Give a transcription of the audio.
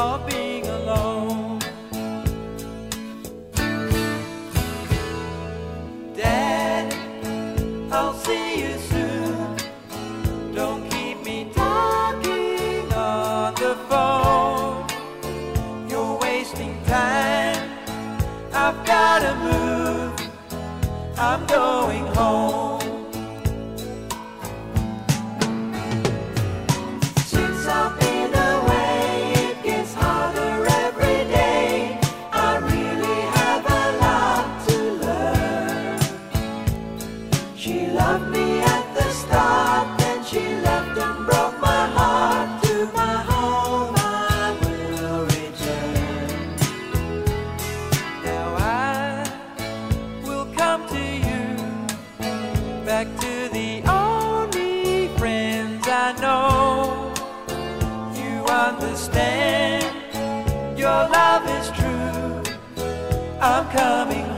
of being alone. Dad, I'll see you soon. Don't keep me talking on the phone. You're wasting time. I've gotta move. I'm going home. I know. You understand, your love is true. I'm coming